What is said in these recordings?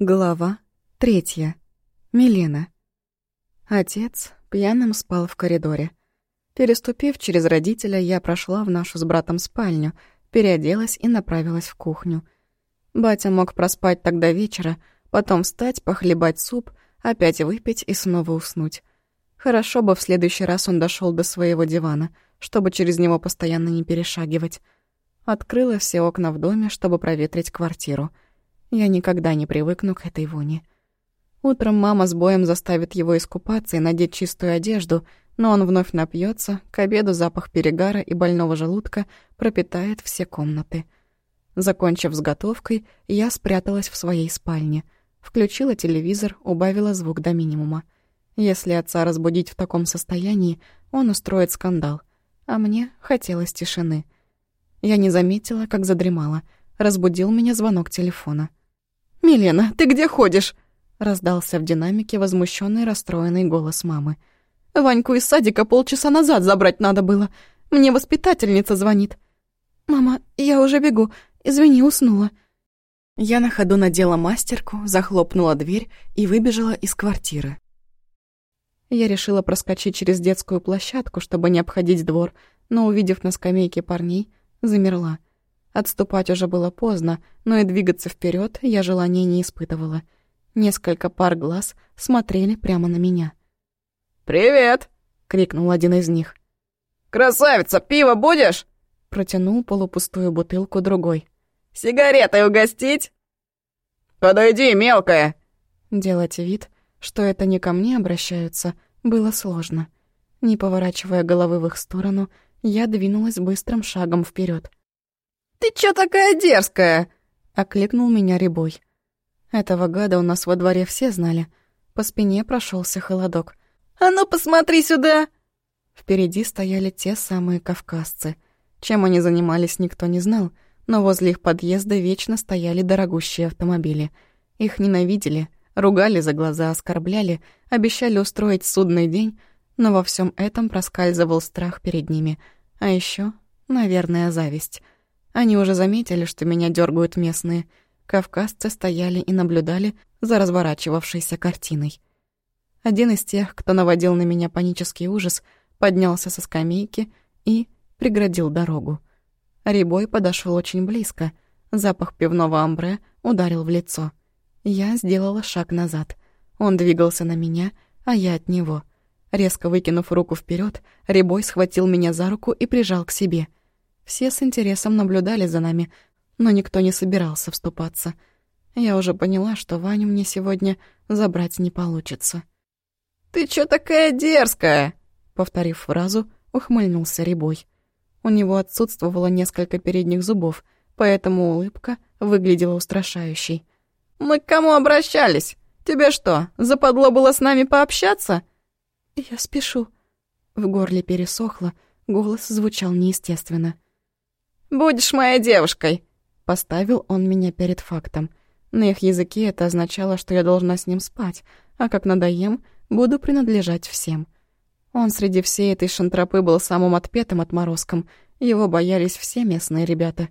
Глава третья. Милена. Отец пьяным спал в коридоре. Переступив через родителя, я прошла в нашу с братом спальню, переоделась и направилась в кухню. Батя мог проспать тогда вечера, потом встать, похлебать суп, опять выпить и снова уснуть. Хорошо бы в следующий раз он дошел до своего дивана, чтобы через него постоянно не перешагивать. Открыла все окна в доме, чтобы проветрить квартиру — я никогда не привыкну к этой воне. Утром мама с боем заставит его искупаться и надеть чистую одежду, но он вновь напьется. к обеду запах перегара и больного желудка пропитает все комнаты. Закончив с готовкой, я спряталась в своей спальне. Включила телевизор, убавила звук до минимума. Если отца разбудить в таком состоянии, он устроит скандал. А мне хотелось тишины. Я не заметила, как задремала. Разбудил меня звонок телефона. «Милена, ты где ходишь?» Раздался в динамике возмущенный, расстроенный голос мамы. «Ваньку из садика полчаса назад забрать надо было. Мне воспитательница звонит». «Мама, я уже бегу. Извини, уснула». Я на ходу надела мастерку, захлопнула дверь и выбежала из квартиры. Я решила проскочить через детскую площадку, чтобы не обходить двор, но, увидев на скамейке парней, замерла. Отступать уже было поздно, но и двигаться вперед я желания не испытывала. Несколько пар глаз смотрели прямо на меня. «Привет!» — крикнул один из них. «Красавица, пиво будешь?» — протянул полупустую бутылку другой. «Сигаретой угостить?» «Подойди, мелкая!» Делать вид, что это не ко мне обращаются, было сложно. Не поворачивая головы в их сторону, я двинулась быстрым шагом вперед. «Ты чё такая дерзкая?» — окликнул меня Рябой. Этого гада у нас во дворе все знали. По спине прошелся холодок. «А ну, посмотри сюда!» Впереди стояли те самые кавказцы. Чем они занимались, никто не знал, но возле их подъезда вечно стояли дорогущие автомобили. Их ненавидели, ругали за глаза, оскорбляли, обещали устроить судный день, но во всем этом проскальзывал страх перед ними. А еще, наверное, зависть — они уже заметили, что меня дергают местные. Кавказцы стояли и наблюдали за разворачивавшейся картиной. Один из тех, кто наводил на меня панический ужас, поднялся со скамейки и преградил дорогу. Рябой подошел очень близко. Запах пивного амбре ударил в лицо. Я сделала шаг назад. Он двигался на меня, а я от него. Резко выкинув руку вперед, Рябой схватил меня за руку и прижал к себе — все с интересом наблюдали за нами, но никто не собирался вступаться. Я уже поняла, что Ваню мне сегодня забрать не получится. «Ты чё такая дерзкая?» Повторив фразу, ухмыльнулся Рябой. У него отсутствовало несколько передних зубов, поэтому улыбка выглядела устрашающей. «Мы к кому обращались? Тебе что, западло было с нами пообщаться?» «Я спешу». В горле пересохло, голос звучал неестественно. «Будешь моей девушкой!» Поставил он меня перед фактом. На их языке это означало, что я должна с ним спать, а как надоем, буду принадлежать всем. Он среди всей этой шантропы был самым отпетым отморозком, его боялись все местные ребята.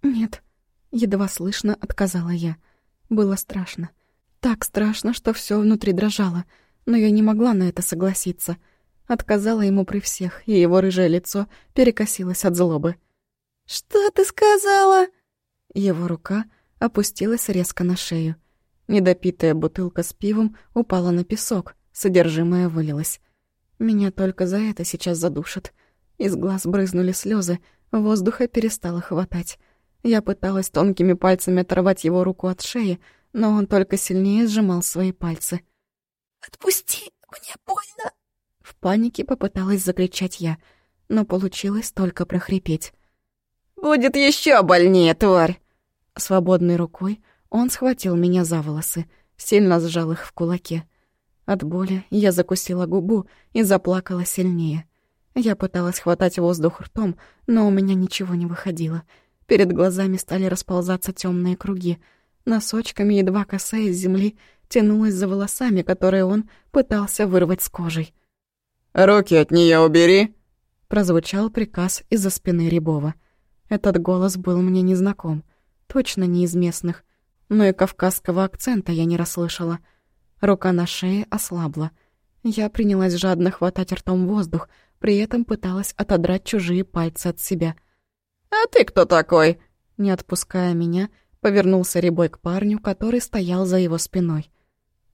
«Нет», — едва слышно отказала я. Было страшно. Так страшно, что все внутри дрожало, но я не могла на это согласиться. Отказала ему при всех, и его рыжее лицо перекосилось от злобы. «Что ты сказала?» Его рука опустилась резко на шею. Недопитая бутылка с пивом упала на песок, содержимое вылилось. Меня только за это сейчас задушат. Из глаз брызнули слезы, воздуха перестало хватать. Я пыталась тонкими пальцами оторвать его руку от шеи, но он только сильнее сжимал свои пальцы. «Отпусти, мне больно!» В панике попыталась закричать я, но получилось только прохрипеть. «Будет еще больнее, тварь!» Свободной рукой он схватил меня за волосы, сильно сжал их в кулаке. От боли я закусила губу и заплакала сильнее. Я пыталась хватать воздух ртом, но у меня ничего не выходило. Перед глазами стали расползаться темные круги. Носочками, едва касаясь земли, тянулась за волосами, которые он пытался вырвать с кожей. «Руки от нее убери!» Прозвучал приказ из-за спины Рябова. Этот голос был мне незнаком. Точно не из местных. но и кавказского акцента я не расслышала. Рука на шее ослабла. Я принялась жадно хватать ртом воздух, при этом пыталась отодрать чужие пальцы от себя. «А ты кто такой?» Не отпуская меня, повернулся Рябой к парню, который стоял за его спиной.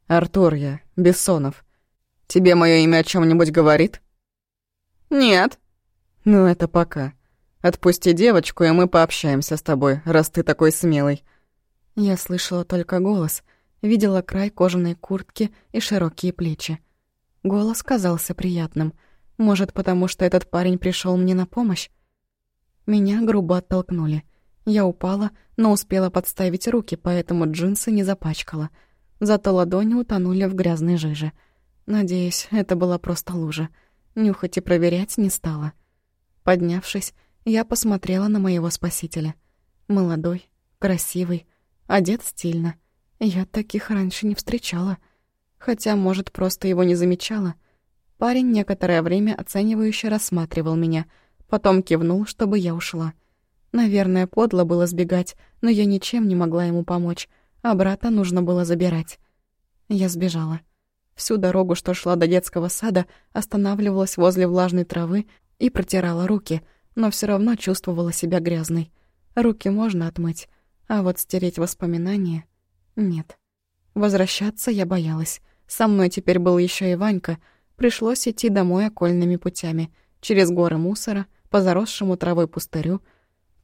«Артур я, Бессонов. Тебе мое имя о чем нибудь говорит?» «Нет». «Ну, это пока. Отпусти девочку, и мы пообщаемся с тобой, раз ты такой смелый». Я слышала только голос, видела край кожаной куртки и широкие плечи. Голос казался приятным. Может, потому что этот парень пришел мне на помощь? Меня грубо оттолкнули. Я упала, но успела подставить руки, поэтому джинсы не запачкала. Зато ладони утонули в грязной жиже. Надеюсь, это была просто лужа. Нюхать и проверять не стала. Поднявшись, я посмотрела на моего спасителя. Молодой, красивый, одет стильно. Я таких раньше не встречала. Хотя, может, просто его не замечала. Парень некоторое время оценивающе рассматривал меня, потом кивнул, чтобы я ушла. Наверное, подло было сбегать, но я ничем не могла ему помочь, а брата нужно было забирать. Я сбежала. Всю дорогу, что шла до детского сада, останавливалась возле влажной травы и протирала руки, но все равно чувствовала себя грязной. Руки можно отмыть, а вот стереть воспоминания — нет. Возвращаться я боялась. Со мной теперь был еще и Ванька. Пришлось идти домой окольными путями, через горы мусора, по заросшему травой пустырю —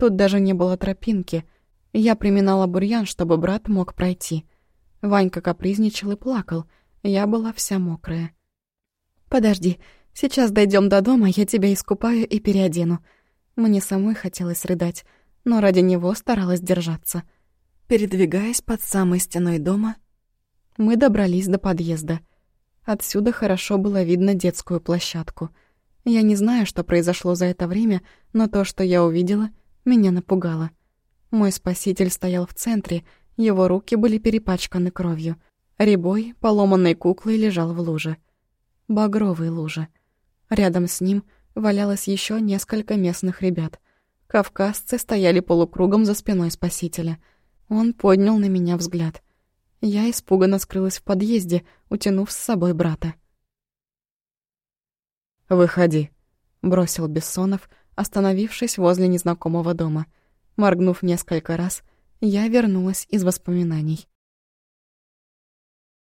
Тут даже не было тропинки. Я приминала бурьян, чтобы брат мог пройти. Ванька капризничал и плакал. Я была вся мокрая. «Подожди, сейчас дойдем до дома, я тебя искупаю и переодену». Мне самой хотелось рыдать, но ради него старалась держаться. Передвигаясь под самой стеной дома, мы добрались до подъезда. Отсюда хорошо было видно детскую площадку. Я не знаю, что произошло за это время, но то, что я увидела — меня напугало. Мой спаситель стоял в центре, его руки были перепачканы кровью. Рябой, поломанной куклой, лежал в луже. Багровой луже. Рядом с ним валялось еще несколько местных ребят. Кавказцы стояли полукругом за спиной спасителя. Он поднял на меня взгляд. Я испуганно скрылась в подъезде, утянув с собой брата. «Выходи», — бросил Бессонов, — остановившись возле незнакомого дома. Моргнув несколько раз, я вернулась из воспоминаний.